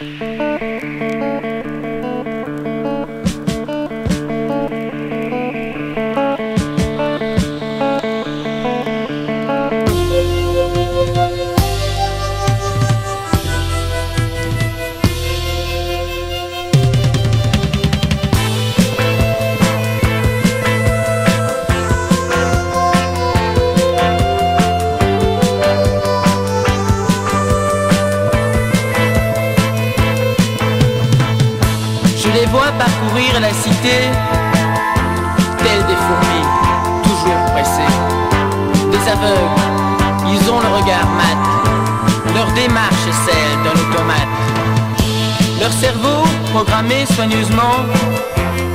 Je les vois parcourir la cité, tels des fourmis, toujours pressés. Des aveugles, ils ont le regard mat, leur démarche est celle d'un automate. Leur cerveau, programmé soigneusement,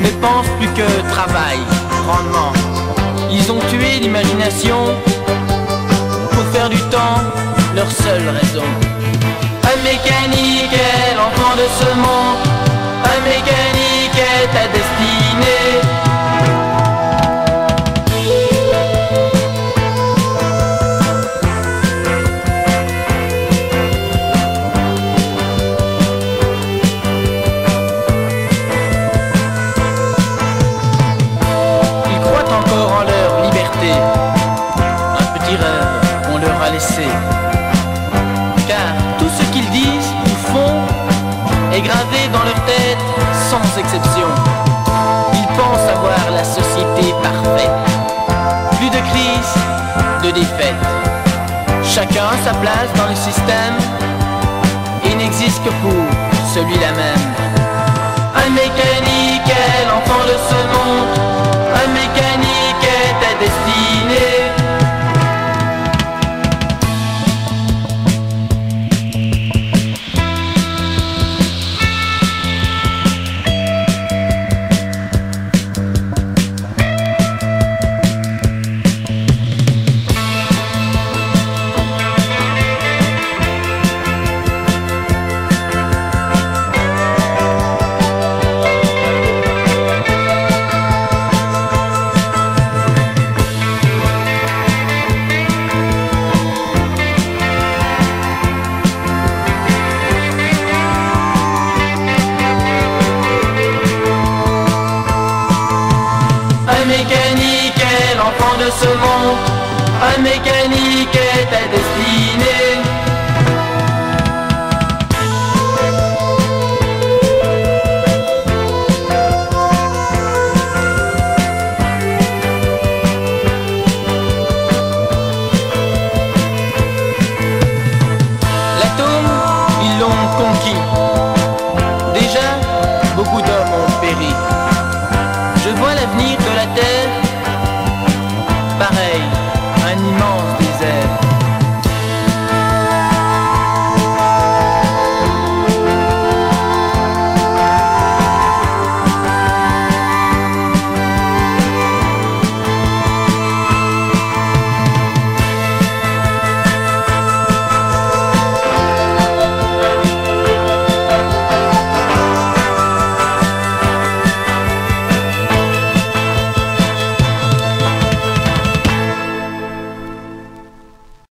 ne pense plus que travail, rendement. Ils ont tué l'imagination pour faire du temps leur seule raison. Ta destinée. Ils croient encore en leur liberté. Un petit rêve, on leur a laissé. Car tout ce qu'ils disent ou font est gravé Chacun a sa place dans le système et n'existe que pour celui-là même. ce monde, un mécanique est ta destinée. L'atome, ils l'ont conquis. Déjà, beaucoup d'hommes ont péri. Je vois l'avenir de la Terre Hey.